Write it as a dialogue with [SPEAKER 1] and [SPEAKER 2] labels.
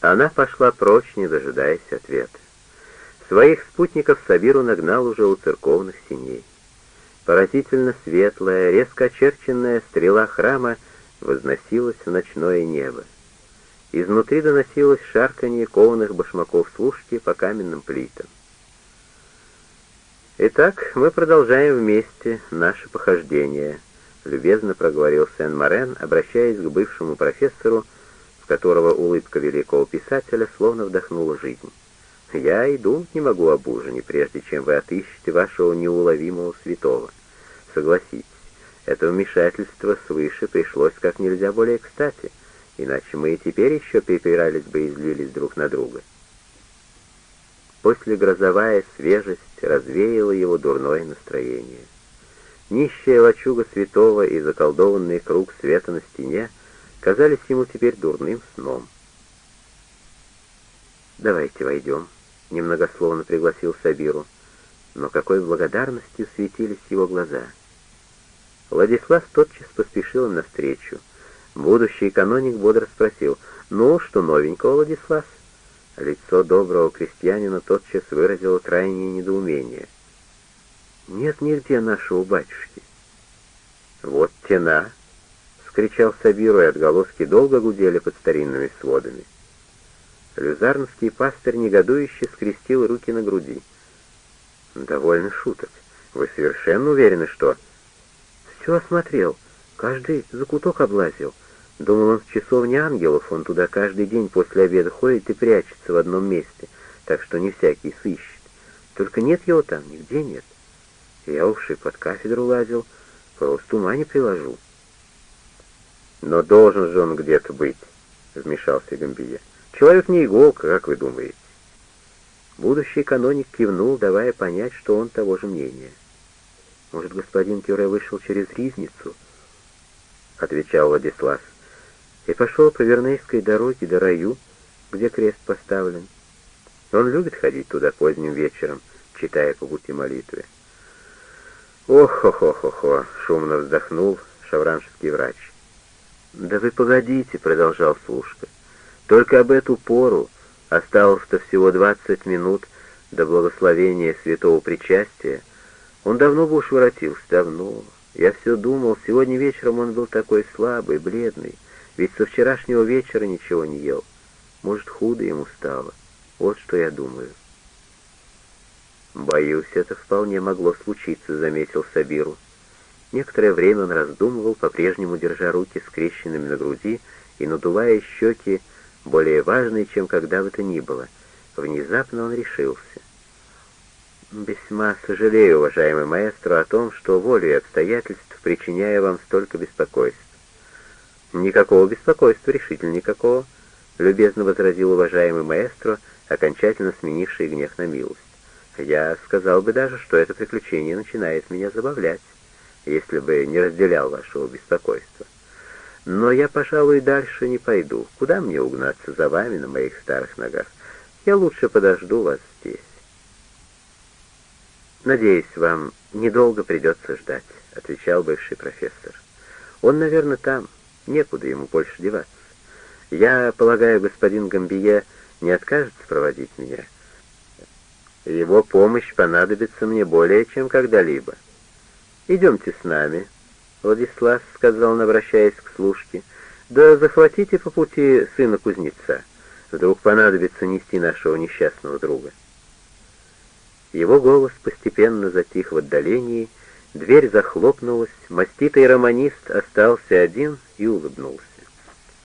[SPEAKER 1] Она пошла прочь, не дожидаясь ответа. Своих спутников Сабиру нагнал уже у церковных синей. Поразительно светлая, резко очерченная стрела храма возносилась в ночное небо. Изнутри доносилось шарканье кованых башмаков служки по каменным плитам. «Итак, мы продолжаем вместе наше похождение», — любезно проговорил Сен-Морен, обращаясь к бывшему профессору, которого улыбка великого писателя словно вдохнула жизнь. «Я и думать не могу об ужине, прежде чем вы отыщете вашего неуловимого святого. Согласитесь, это вмешательство свыше пришлось как нельзя более кстати, иначе мы и теперь еще припирались бы и злились друг на друга». После грозовая свежесть развеяла его дурное настроение. Нищая лачуга святого и заколдованный круг света на стене казались ему теперь дурным сном. «Давайте войдем», — немногословно пригласил Сабиру, но какой благодарностью светились его глаза. Владислав тотчас поспешил им навстречу. Будущий каноник бодро спросил, «Ну, что новенького, Владислав?» Лицо доброго крестьянина тотчас выразило крайнее недоумение. «Нет нигде нашего батюшки». «Вот тена!» — скричал Сабиру, и отголоски долго гудели под старинными сводами. Люзарнский пастырь негодующе скрестил руки на груди. «Довольно шуток. Вы совершенно уверены, что...» «Все осмотрел. Каждый закуток облазил. Думал, он в часовне ангелов, он туда каждый день после обеда ходит и прячется в одном месте, так что не всякий сыщет. Только нет его там, нигде нет. Я уж под кафедру лазил, просто ума не приложу. Но должен же он где-то быть, вмешался Гамбия. Человек не иголка, как вы думаете? Будущий каноник кивнул, давая понять, что он того же мнения. «Может, господин Тюре вышел через ризницу?» — отвечал Владислав и пошел по Вернейской дороге до раю, где крест поставлен. Он любит ходить туда поздним вечером, читая по пути молитвы. «Ох-хо-хо-хо-хо!» — шумно вздохнул шавранский врач. «Да вы погодите», — продолжал служка. «Только об эту пору осталось-то всего двадцать минут до благословения святого причастия. Он давно бы уж воротился, давно. Я все думал, сегодня вечером он был такой слабый, бледный. Ведь со вчерашнего вечера ничего не ел. Может, худо ему стало. Вот что я думаю. «Боюсь, это вполне могло случиться», — заметил Сабиру. Некоторое время он раздумывал, по-прежнему держа руки скрещенными на груди и надувая щеки, более важные, чем когда бы то ни было. Внезапно он решился. «Весьма сожалею, уважаемый маэстро, о том, что волю и обстоятельств причиняю вам столько беспокойств. «Никакого беспокойства, решительно никакого», — любезно возразил уважаемый маэстро, окончательно сменивший гнев на милость. «Я сказал бы даже, что это приключение начинает меня забавлять, если бы не разделял вашего беспокойства. Но я, пожалуй, дальше не пойду. Куда мне угнаться за вами на моих старых ногах? Я лучше подожду вас здесь». «Надеюсь, вам недолго придется ждать», — отвечал бывший профессор. «Он, наверное, там». Некуда ему больше деваться. Я полагаю, господин Гамбие не откажется проводить меня. Его помощь понадобится мне более, чем когда-либо. Идемте с нами, Владислав сказал обращаясь к служке. Да захватите по пути сына кузнеца. Вдруг понадобится нести нашего несчастного друга. Его голос постепенно затих в отдалении, Дверь захлопнулась, маститый романист остался один и улыбнулся.